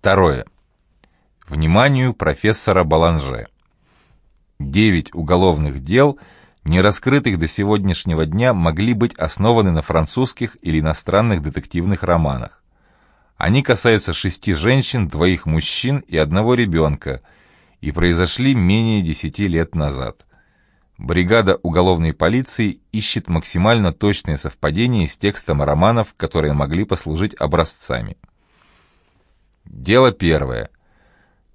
Второе. Вниманию профессора Баланже. Девять уголовных дел, не раскрытых до сегодняшнего дня, могли быть основаны на французских или иностранных детективных романах. Они касаются шести женщин, двоих мужчин и одного ребенка и произошли менее десяти лет назад. Бригада уголовной полиции ищет максимально точные совпадения с текстом романов, которые могли послужить образцами. Дело первое.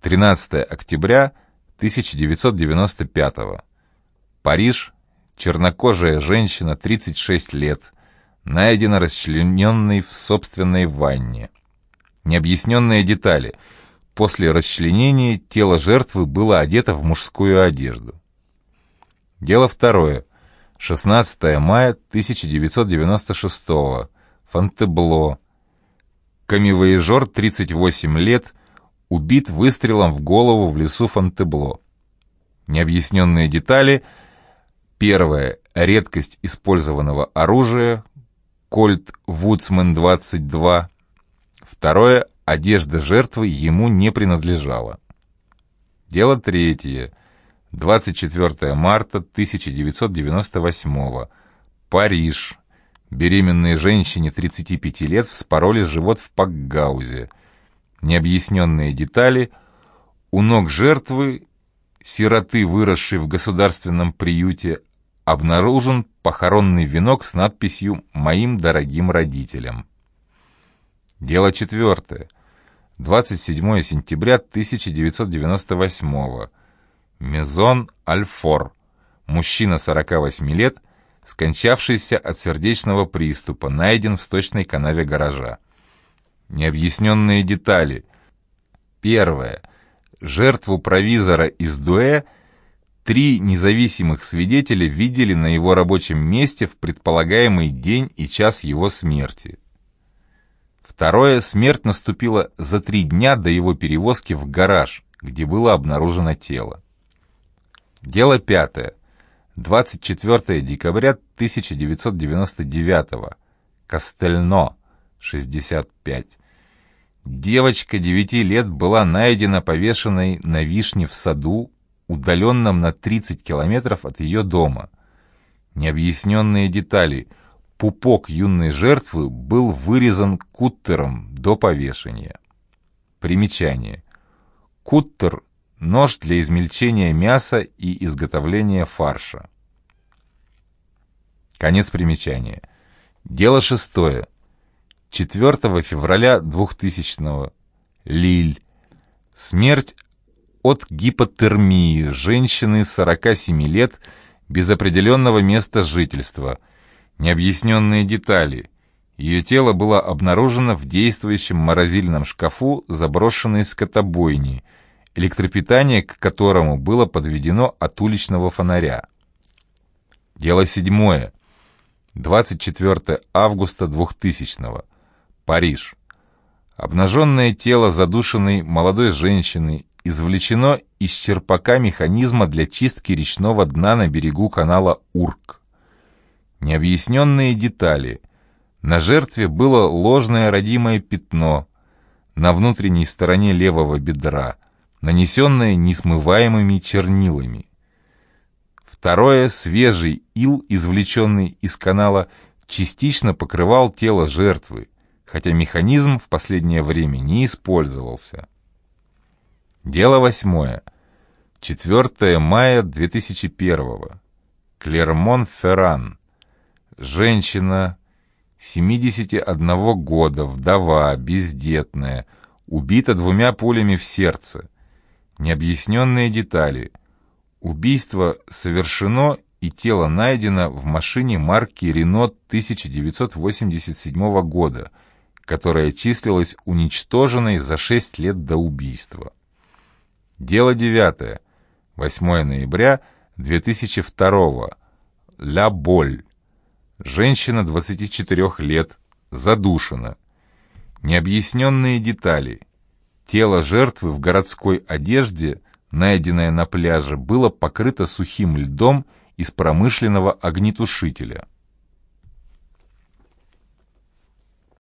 13 октября 1995 Париж. Чернокожая женщина, 36 лет, найдена расчлененной в собственной ванне. Необъясненные детали. После расчленения тело жертвы было одето в мужскую одежду. Дело второе. 16 мая 1996 Фонтебло. Камевоежор, 38 лет, убит выстрелом в голову в лесу Фонтебло. Необъясненные детали. Первое. Редкость использованного оружия. Кольт Вудсмен 22. Второе. Одежда жертвы ему не принадлежала. Дело третье. 24 марта 1998 Париж. Беременной женщине 35 лет вспороли живот в Пакгаузе. Необъясненные детали. У ног жертвы, сироты, выросшей в государственном приюте, обнаружен похоронный венок с надписью «Моим дорогим родителям». Дело четвертое. 27 сентября 1998 Мезон Альфор. Мужчина 48 лет, скончавшийся от сердечного приступа, найден в сточной канаве гаража. Необъясненные детали. Первое. Жертву провизора из Дуэ три независимых свидетеля видели на его рабочем месте в предполагаемый день и час его смерти. Второе. Смерть наступила за три дня до его перевозки в гараж, где было обнаружено тело. Дело пятое. 24 декабря 1999 Костельно, 65. Девочка 9 лет была найдена повешенной на вишне в саду, удаленном на 30 километров от ее дома. Необъясненные детали. Пупок юной жертвы был вырезан куттером до повешения. Примечание. Куттер нож для измельчения мяса и изготовления фарша. Конец примечания. Дело шестое. 4 февраля 2000 Лиль. Смерть от гипотермии женщины 47 лет без определенного места жительства. Необъясненные детали. Ее тело было обнаружено в действующем морозильном шкафу заброшенной скотобойни – электропитание к которому было подведено от уличного фонаря. Дело седьмое. 24 августа 2000 -го. Париж. Обнаженное тело задушенной молодой женщины извлечено из черпака механизма для чистки речного дна на берегу канала Урк. Необъясненные детали. На жертве было ложное родимое пятно на внутренней стороне левого бедра – нанесенное несмываемыми чернилами. Второе, свежий ил, извлеченный из канала, частично покрывал тело жертвы, хотя механизм в последнее время не использовался. Дело восьмое. 4 мая 2001. Клермон-Ферран. Женщина, 71 года, вдова, бездетная, убита двумя пулями в сердце. Необъясненные детали. Убийство совершено и тело найдено в машине марки Рено 1987 года, которая числилась уничтоженной за 6 лет до убийства. Дело 9. 8 ноября 2002. Ля Боль. Женщина 24 лет, задушена. Необъясненные детали – Тело жертвы в городской одежде, найденное на пляже, было покрыто сухим льдом из промышленного огнетушителя.